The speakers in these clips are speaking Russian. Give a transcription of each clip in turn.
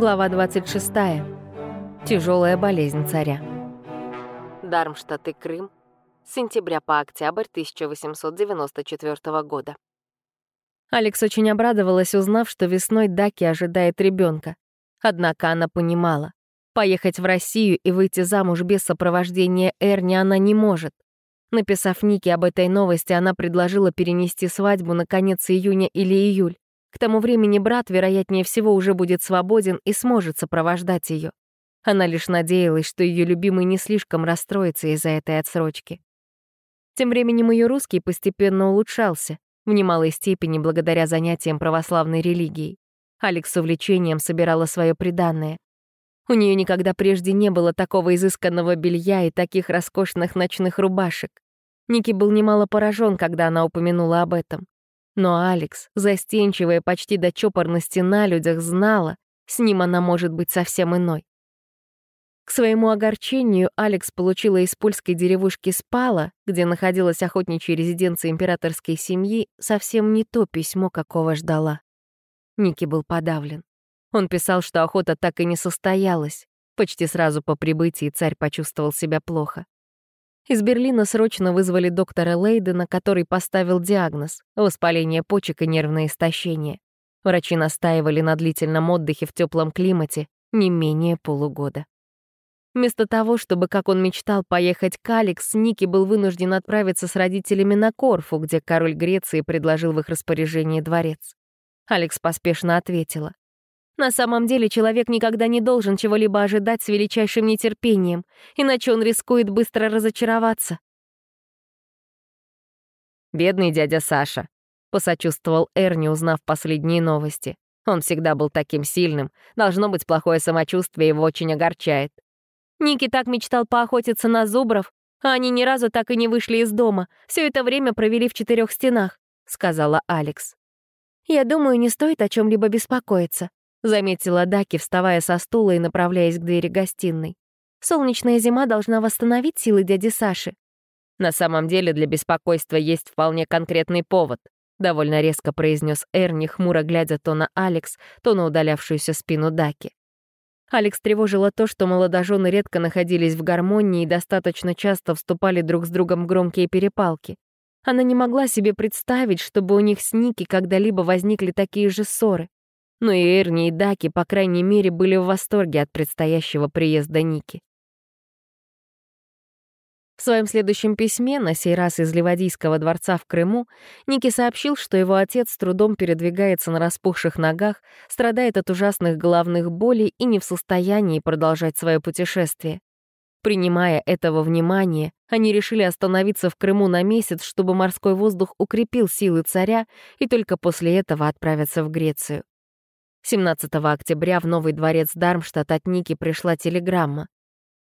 Глава 26. Тяжелая болезнь царя. Дармштадт и Крым. С сентября по октябрь 1894 года. Алекс очень обрадовалась, узнав, что весной Даки ожидает ребенка. Однако она понимала, поехать в Россию и выйти замуж без сопровождения Эрни она не может. Написав Нике об этой новости, она предложила перенести свадьбу на конец июня или июль. К тому времени брат, вероятнее всего, уже будет свободен и сможет сопровождать ее. Она лишь надеялась, что ее любимый не слишком расстроится из-за этой отсрочки. Тем временем ее русский постепенно улучшался, в немалой степени благодаря занятиям православной религией. Алекс с увлечением собирала свое приданное. У нее никогда прежде не было такого изысканного белья и таких роскошных ночных рубашек. Ники был немало поражен, когда она упомянула об этом. Но Алекс, застенчивая почти до чопорности на людях, знала, с ним она может быть совсем иной. К своему огорчению Алекс получила из польской деревушки Спала, где находилась охотничья резиденция императорской семьи, совсем не то письмо, какого ждала. Ники был подавлен. Он писал, что охота так и не состоялась. Почти сразу по прибытии царь почувствовал себя плохо. Из Берлина срочно вызвали доктора Лейдена, который поставил диагноз — воспаление почек и нервное истощение. Врачи настаивали на длительном отдыхе в теплом климате не менее полугода. Вместо того, чтобы, как он мечтал, поехать к Алекс, Ники был вынужден отправиться с родителями на Корфу, где король Греции предложил в их распоряжении дворец. Алекс поспешно ответила. На самом деле человек никогда не должен чего-либо ожидать с величайшим нетерпением, иначе он рискует быстро разочароваться. «Бедный дядя Саша», — посочувствовал Эрни, узнав последние новости. Он всегда был таким сильным. Должно быть, плохое самочувствие его очень огорчает. Ники так мечтал поохотиться на зубров, а они ни разу так и не вышли из дома. Все это время провели в четырех стенах», — сказала Алекс. «Я думаю, не стоит о чем либо беспокоиться. — заметила Даки, вставая со стула и направляясь к двери гостиной. «Солнечная зима должна восстановить силы дяди Саши». «На самом деле для беспокойства есть вполне конкретный повод», — довольно резко произнес Эрни, хмуро глядя то на Алекс, то на удалявшуюся спину Даки. Алекс тревожило то, что молодожены редко находились в гармонии и достаточно часто вступали друг с другом в громкие перепалки. Она не могла себе представить, чтобы у них с Ники когда-либо возникли такие же ссоры. Но и Эрни, и Даки, по крайней мере, были в восторге от предстоящего приезда Ники. В своем следующем письме, на сей раз из Ливадийского дворца в Крыму, Ники сообщил, что его отец с трудом передвигается на распухших ногах, страдает от ужасных головных болей и не в состоянии продолжать свое путешествие. Принимая этого внимания, они решили остановиться в Крыму на месяц, чтобы морской воздух укрепил силы царя, и только после этого отправиться в Грецию. 17 октября в Новый дворец Дармштадт от Ники пришла телеграмма.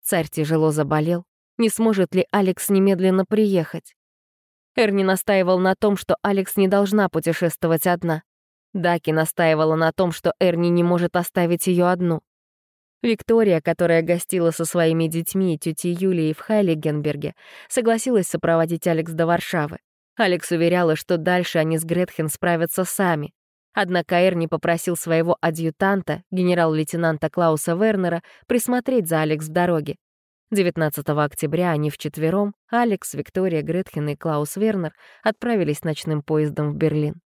Царь тяжело заболел. Не сможет ли Алекс немедленно приехать? Эрни настаивал на том, что Алекс не должна путешествовать одна. Даки настаивала на том, что Эрни не может оставить ее одну. Виктория, которая гостила со своими детьми и тетей Юлией в Хайлигенберге, согласилась сопроводить Алекс до Варшавы. Алекс уверяла, что дальше они с Гретхен справятся сами. Однако Эрни попросил своего адъютанта, генерал-лейтенанта Клауса Вернера, присмотреть за Алекс в дороге. 19 октября они вчетвером, Алекс, Виктория Гретхен и Клаус Вернер, отправились ночным поездом в Берлин.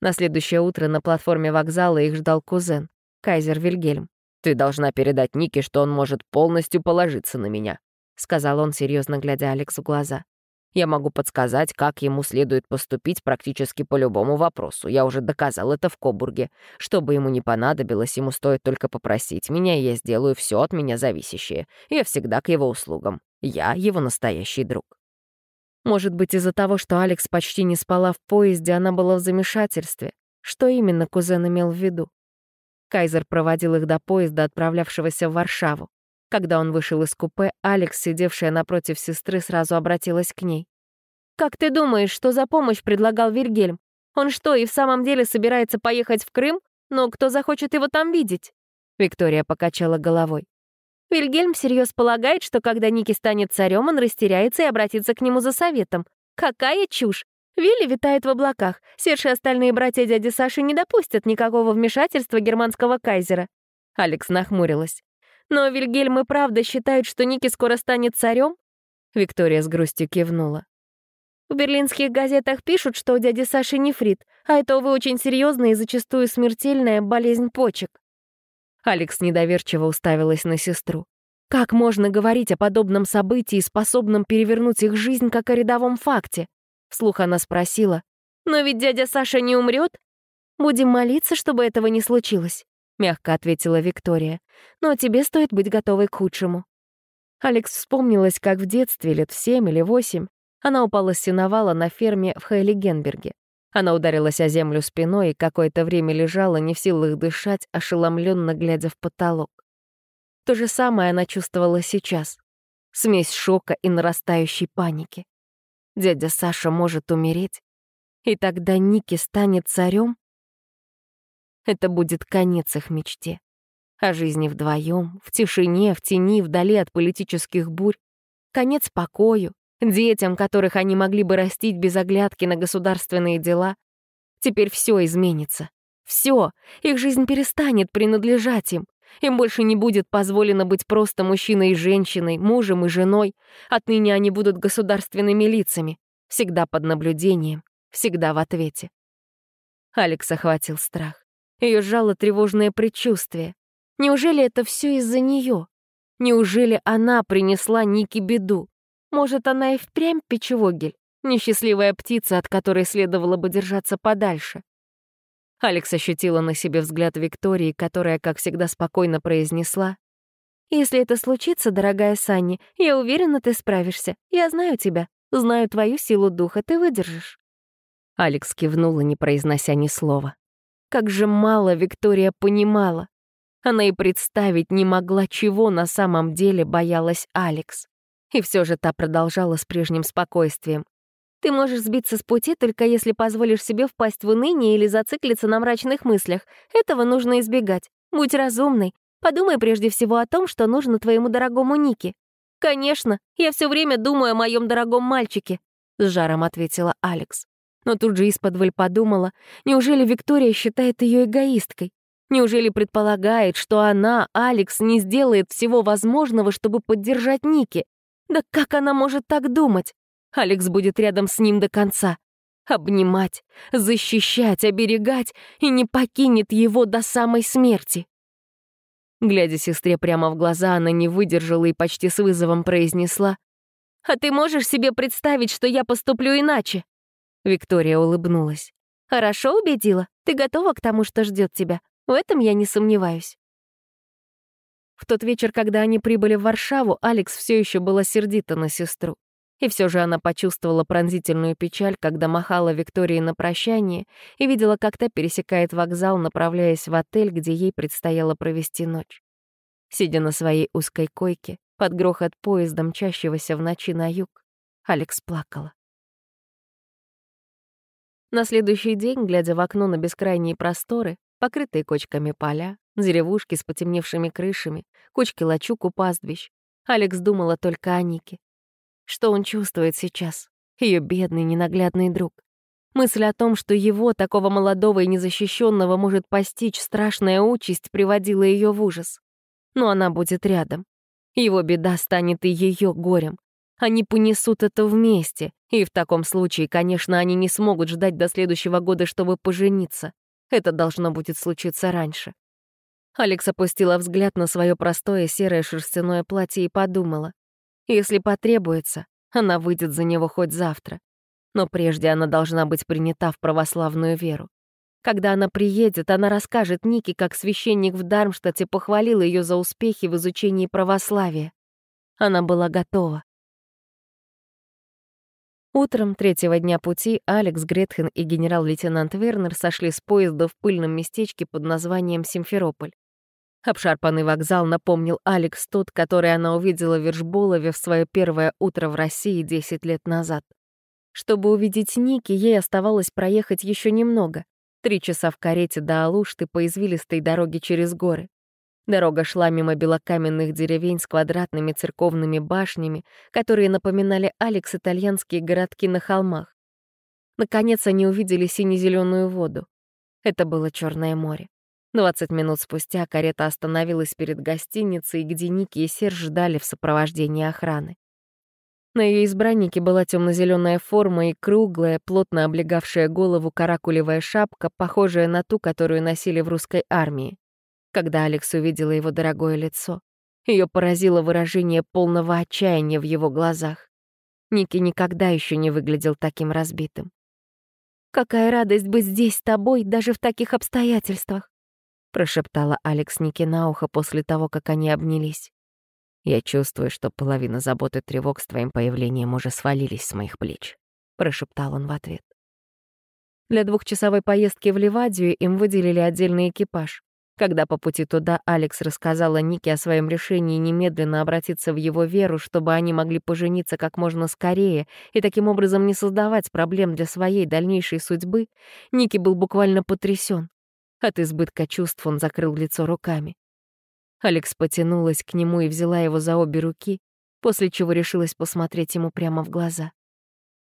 На следующее утро на платформе вокзала их ждал кузен, кайзер Вильгельм. «Ты должна передать Нике, что он может полностью положиться на меня», — сказал он, серьезно глядя Алекс в глаза. Я могу подсказать, как ему следует поступить практически по любому вопросу. Я уже доказал это в Кобурге. Что бы ему ни понадобилось, ему стоит только попросить меня, и я сделаю все от меня зависящее. Я всегда к его услугам. Я его настоящий друг. Может быть, из-за того, что Алекс почти не спала в поезде, она была в замешательстве. Что именно кузен имел в виду? Кайзер проводил их до поезда, отправлявшегося в Варшаву. Когда он вышел из купе, Алекс, сидевшая напротив сестры, сразу обратилась к ней. «Как ты думаешь, что за помощь предлагал Вильгельм? Он что, и в самом деле собирается поехать в Крым? Но кто захочет его там видеть?» Виктория покачала головой. Вильгельм всерьез полагает, что когда Ники станет царем, он растеряется и обратится к нему за советом. Какая чушь! Вилли витает в облаках. Серж и остальные братья дяди Саши не допустят никакого вмешательства германского кайзера. Алекс нахмурилась. «Но Вильгельм и правда считают, что Ники скоро станет царем? Виктория с грустью кивнула. В берлинских газетах пишут, что у дяди Саши нефрит, а это, увы, очень серьезная и зачастую смертельная болезнь почек. Алекс недоверчиво уставилась на сестру. Как можно говорить о подобном событии, способном перевернуть их жизнь, как о рядовом факте? Вслух она спросила. «Но ведь дядя Саша не умрет? Будем молиться, чтобы этого не случилось», — мягко ответила Виктория. «Но тебе стоит быть готовой к худшему». Алекс вспомнилась, как в детстве, лет в семь или восемь, она упала с сеновала на ферме в Хейлигенберге. Она ударилась о землю спиной и какое-то время лежала, не в силах дышать, ошеломленно глядя в потолок. То же самое она чувствовала сейчас. Смесь шока и нарастающей паники. Дядя Саша может умереть, и тогда Ники станет царем. Это будет конец их мечте. О жизни вдвоем, в тишине, в тени, вдали от политических бурь. Конец покою, детям, которых они могли бы растить без оглядки на государственные дела. Теперь все изменится. Все. Их жизнь перестанет принадлежать им. Им больше не будет позволено быть просто мужчиной и женщиной, мужем и женой. Отныне они будут государственными лицами. Всегда под наблюдением, всегда в ответе. Алекс охватил страх. Ее сжало тревожное предчувствие. Неужели это все из-за нее? Неужели она принесла Нике беду? Может, она и впрямь печевогель? Несчастливая птица, от которой следовало бы держаться подальше. Алекс ощутила на себе взгляд Виктории, которая, как всегда, спокойно произнесла. «Если это случится, дорогая Санни, я уверена, ты справишься. Я знаю тебя, знаю твою силу духа, ты выдержишь». Алекс кивнула, не произнося ни слова. Как же мало Виктория понимала. Она и представить не могла, чего на самом деле боялась Алекс. И все же та продолжала с прежним спокойствием. Ты можешь сбиться с пути, только если позволишь себе впасть в уныние или зациклиться на мрачных мыслях. Этого нужно избегать. Будь разумной. Подумай прежде всего о том, что нужно твоему дорогому Нике. «Конечно, я все время думаю о моем дорогом мальчике», — с жаром ответила Алекс. Но тут же исподволь подумала, неужели Виктория считает ее эгоисткой? Неужели предполагает, что она, Алекс, не сделает всего возможного, чтобы поддержать Ники? Да как она может так думать? Алекс будет рядом с ним до конца. Обнимать, защищать, оберегать и не покинет его до самой смерти. Глядя сестре прямо в глаза, она не выдержала и почти с вызовом произнесла. «А ты можешь себе представить, что я поступлю иначе?» Виктория улыбнулась. «Хорошо убедила. Ты готова к тому, что ждет тебя. В этом я не сомневаюсь». В тот вечер, когда они прибыли в Варшаву, Алекс все еще была сердита на сестру. И все же она почувствовала пронзительную печаль, когда махала Виктории на прощание и видела, как та пересекает вокзал, направляясь в отель, где ей предстояло провести ночь. Сидя на своей узкой койке, под грохот поезда, мчащегося в ночи на юг, Алекс плакала. На следующий день, глядя в окно на бескрайние просторы, покрытые кочками поля, деревушки с потемневшими крышами, кучки лачуг у пастбищ, Алекс думала только о Нике. Что он чувствует сейчас? Ее бедный, ненаглядный друг. Мысль о том, что его, такого молодого и незащищенного, может постичь страшная участь, приводила ее в ужас. Но она будет рядом. Его беда станет и ее горем. Они понесут это вместе, и в таком случае, конечно, они не смогут ждать до следующего года, чтобы пожениться. Это должно будет случиться раньше. Алекс опустила взгляд на свое простое серое шерстяное платье и подумала. Если потребуется, она выйдет за него хоть завтра. Но прежде она должна быть принята в православную веру. Когда она приедет, она расскажет Нике, как священник в Дармштадте похвалил ее за успехи в изучении православия. Она была готова. Утром третьего дня пути Алекс Гретхен и генерал-лейтенант Вернер сошли с поезда в пыльном местечке под названием Симферополь. Обшарпанный вокзал напомнил Алекс тот, который она увидела в Вершболове в свое первое утро в России 10 лет назад. Чтобы увидеть Ники, ей оставалось проехать еще немного. Три часа в карете до Алушты по извилистой дороге через горы. Дорога шла мимо белокаменных деревень с квадратными церковными башнями, которые напоминали Алекс итальянские городки на холмах. Наконец они увидели сине-зеленую воду. Это было Черное море. Двадцать минут спустя карета остановилась перед гостиницей, где Ники и Серж ждали в сопровождении охраны. На ее избраннике была темно-зеленая форма и круглая, плотно облегавшая голову каракулевая шапка, похожая на ту, которую носили в русской армии. Когда Алекс увидела его дорогое лицо, ее поразило выражение полного отчаяния в его глазах. Ники никогда еще не выглядел таким разбитым. «Какая радость быть здесь с тобой, даже в таких обстоятельствах!» прошептала Алекс Ники на ухо после того, как они обнялись. «Я чувствую, что половина забот и тревог с твоим появлением уже свалились с моих плеч», — прошептал он в ответ. Для двухчасовой поездки в Ливадию им выделили отдельный экипаж. Когда по пути туда Алекс рассказала Нике о своем решении немедленно обратиться в его веру, чтобы они могли пожениться как можно скорее и таким образом не создавать проблем для своей дальнейшей судьбы, Ники был буквально потрясен. От избытка чувств он закрыл лицо руками. Алекс потянулась к нему и взяла его за обе руки, после чего решилась посмотреть ему прямо в глаза.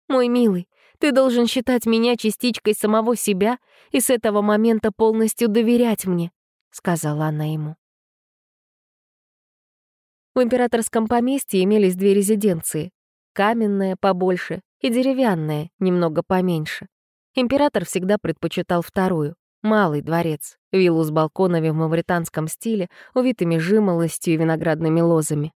«Мой милый, ты должен считать меня частичкой самого себя и с этого момента полностью доверять мне», — сказала она ему. В императорском поместье имелись две резиденции — каменная побольше и деревянная, немного поменьше. Император всегда предпочитал вторую. Малый дворец, виллу с балконами в мавританском стиле, увитыми жимолостью и виноградными лозами.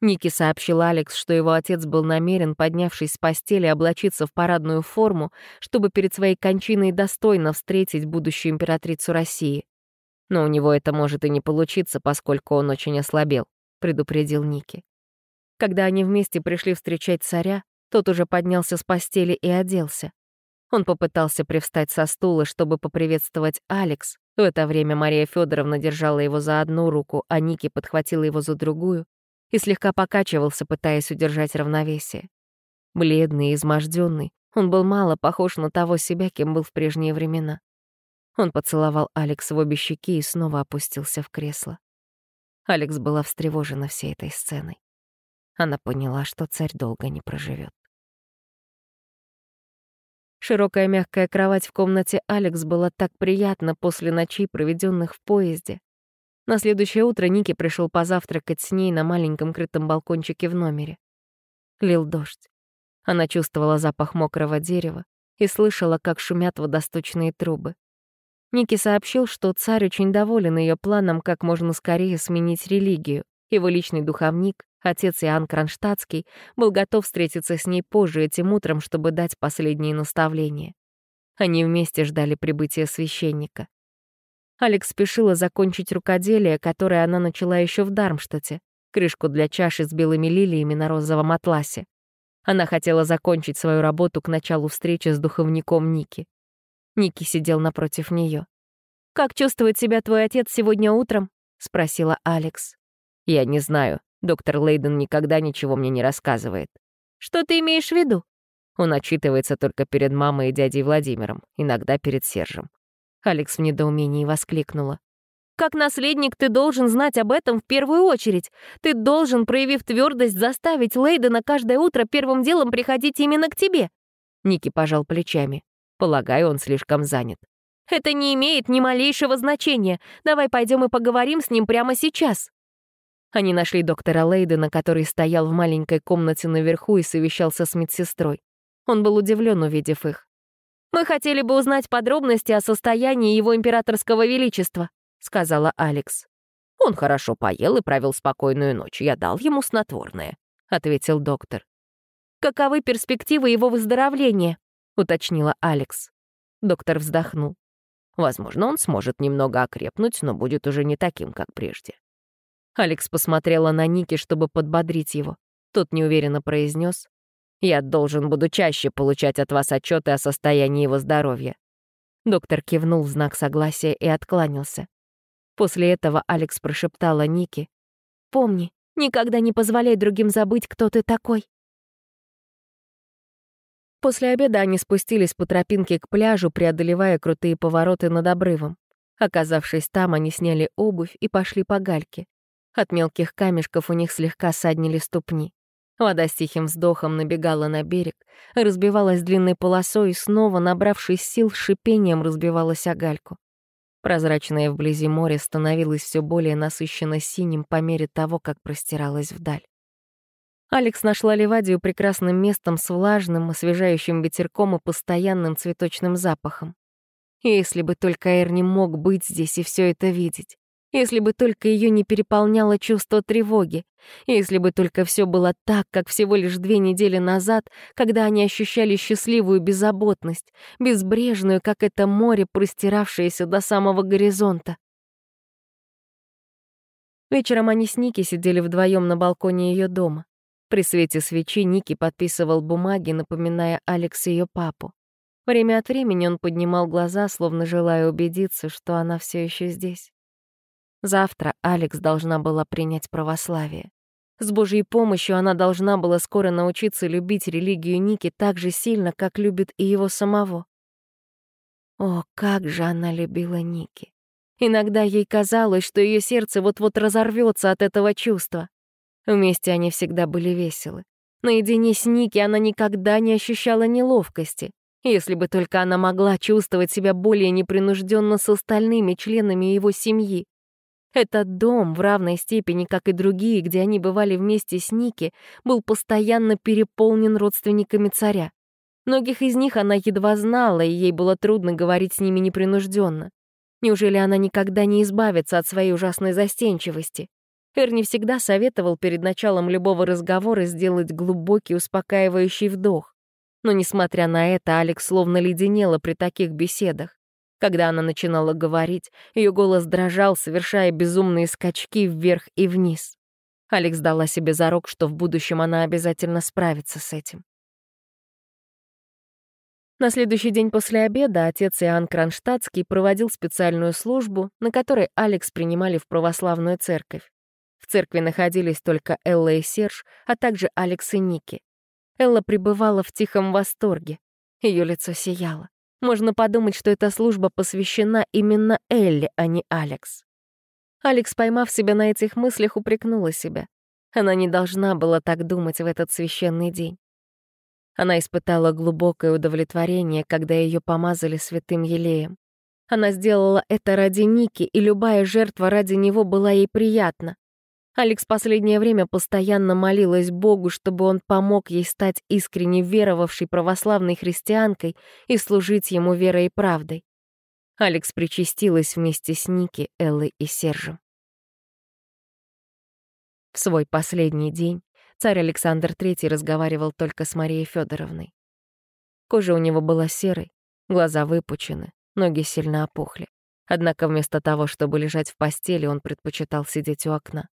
Ники сообщил Алекс, что его отец был намерен, поднявшись с постели, облачиться в парадную форму, чтобы перед своей кончиной достойно встретить будущую императрицу России. Но у него это может и не получиться, поскольку он очень ослабел, предупредил Ники. Когда они вместе пришли встречать царя, тот уже поднялся с постели и оделся. Он попытался привстать со стула, чтобы поприветствовать Алекс. В это время Мария Федоровна держала его за одну руку, а Ники подхватила его за другую и слегка покачивался, пытаясь удержать равновесие. Бледный и изможденный, он был мало похож на того себя, кем был в прежние времена. Он поцеловал Алекс в обе щеки и снова опустился в кресло. Алекс была встревожена всей этой сценой. Она поняла, что царь долго не проживет. Широкая мягкая кровать в комнате Алекс была так приятна после ночей, проведенных в поезде. На следующее утро Ники пришел позавтракать с ней на маленьком крытом балкончике в номере. Лил дождь. Она чувствовала запах мокрого дерева и слышала, как шумят водосточные трубы. Ники сообщил, что царь очень доволен ее планом как можно скорее сменить религию. Его личный духовник, Отец Иоанн Кронштадтский был готов встретиться с ней позже этим утром, чтобы дать последние наставления. Они вместе ждали прибытия священника. Алекс спешила закончить рукоделие, которое она начала еще в Дармштадте, крышку для чаши с белыми лилиями на розовом атласе. Она хотела закончить свою работу к началу встречи с духовником Ники. Ники сидел напротив нее. «Как чувствует себя твой отец сегодня утром?» — спросила Алекс. «Я не знаю», Доктор Лейден никогда ничего мне не рассказывает. Что ты имеешь в виду? Он отчитывается только перед мамой и дядей Владимиром, иногда перед Сержем. Алекс в недоумении воскликнула. Как наследник ты должен знать об этом в первую очередь. Ты должен, проявив твердость, заставить Лейдена каждое утро первым делом приходить именно к тебе. Ники пожал плечами. Полагаю, он слишком занят. Это не имеет ни малейшего значения. Давай пойдем и поговорим с ним прямо сейчас. Они нашли доктора Лейдена, который стоял в маленькой комнате наверху и совещался с медсестрой. Он был удивлен, увидев их. «Мы хотели бы узнать подробности о состоянии его императорского величества», — сказала Алекс. «Он хорошо поел и провел спокойную ночь. Я дал ему снотворное», — ответил доктор. «Каковы перспективы его выздоровления?» — уточнила Алекс. Доктор вздохнул. «Возможно, он сможет немного окрепнуть, но будет уже не таким, как прежде. Алекс посмотрела на Ники, чтобы подбодрить его. Тот неуверенно произнес: «Я должен буду чаще получать от вас отчеты о состоянии его здоровья». Доктор кивнул в знак согласия и откланялся. После этого Алекс прошептала Ники. «Помни, никогда не позволяй другим забыть, кто ты такой». После обеда они спустились по тропинке к пляжу, преодолевая крутые повороты над обрывом. Оказавшись там, они сняли обувь и пошли по гальке. От мелких камешков у них слегка саднили ступни. Вода с тихим вздохом набегала на берег, разбивалась длинной полосой и снова, набравшись сил, шипением разбивалась о гальку. Прозрачное вблизи море становилось все более насыщенно синим по мере того, как простиралось вдаль. Алекс нашла Ливадию прекрасным местом с влажным, освежающим ветерком и постоянным цветочным запахом. Если бы только Эрни мог быть здесь и все это видеть. Если бы только ее не переполняло чувство тревоги. Если бы только все было так, как всего лишь две недели назад, когда они ощущали счастливую беззаботность, безбрежную, как это море, простиравшееся до самого горизонта. Вечером они с Ники сидели вдвоем на балконе ее дома. При свете свечи Ники подписывал бумаги, напоминая Алекс ее папу. Время от времени он поднимал глаза, словно желая убедиться, что она все еще здесь. Завтра Алекс должна была принять православие. С Божьей помощью она должна была скоро научиться любить религию Ники так же сильно, как любит и его самого. О, как же она любила Ники. Иногда ей казалось, что ее сердце вот-вот разорвется от этого чувства. Вместе они всегда были веселы. Наедине с Ники она никогда не ощущала неловкости. Если бы только она могла чувствовать себя более непринужденно с остальными членами его семьи. Этот дом, в равной степени, как и другие, где они бывали вместе с Ники, был постоянно переполнен родственниками царя. Многих из них она едва знала, и ей было трудно говорить с ними непринужденно. Неужели она никогда не избавится от своей ужасной застенчивости? Эрни всегда советовал перед началом любого разговора сделать глубокий успокаивающий вдох. Но, несмотря на это, Алекс словно леденела при таких беседах. Когда она начинала говорить, ее голос дрожал, совершая безумные скачки вверх и вниз. Алекс дала себе зарок, что в будущем она обязательно справится с этим. На следующий день после обеда отец Иоанн Кронштадтский проводил специальную службу, на которой Алекс принимали в православную церковь. В церкви находились только Элла и Серж, а также Алекс и Ники. Элла пребывала в тихом восторге. Ее лицо сияло. Можно подумать, что эта служба посвящена именно Элле, а не Алекс. Алекс, поймав себя на этих мыслях, упрекнула себя. Она не должна была так думать в этот священный день. Она испытала глубокое удовлетворение, когда ее помазали святым елеем. Она сделала это ради Ники, и любая жертва ради него была ей приятна. Алекс последнее время постоянно молилась Богу, чтобы он помог ей стать искренне веровавшей православной христианкой и служить ему верой и правдой. Алекс причастилась вместе с Ники, Эллой и Сержем. В свой последний день царь Александр III разговаривал только с Марией Федоровной. Кожа у него была серой, глаза выпучены, ноги сильно опухли. Однако вместо того, чтобы лежать в постели, он предпочитал сидеть у окна.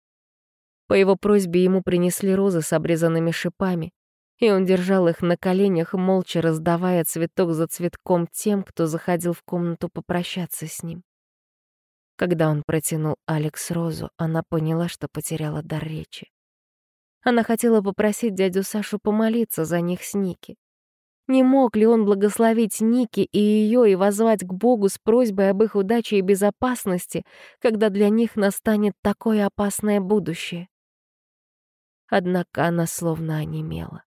По его просьбе ему принесли розы с обрезанными шипами, и он держал их на коленях, молча раздавая цветок за цветком тем, кто заходил в комнату попрощаться с ним. Когда он протянул Алекс розу, она поняла, что потеряла дар речи. Она хотела попросить дядю Сашу помолиться за них с Ники. Не мог ли он благословить Ники и ее и возвать к Богу с просьбой об их удаче и безопасности, когда для них настанет такое опасное будущее? Однако она словно онемела.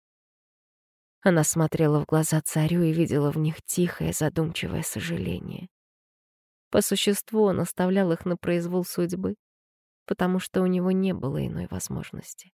Она смотрела в глаза царю и видела в них тихое, задумчивое сожаление. По существу он оставлял их на произвол судьбы, потому что у него не было иной возможности.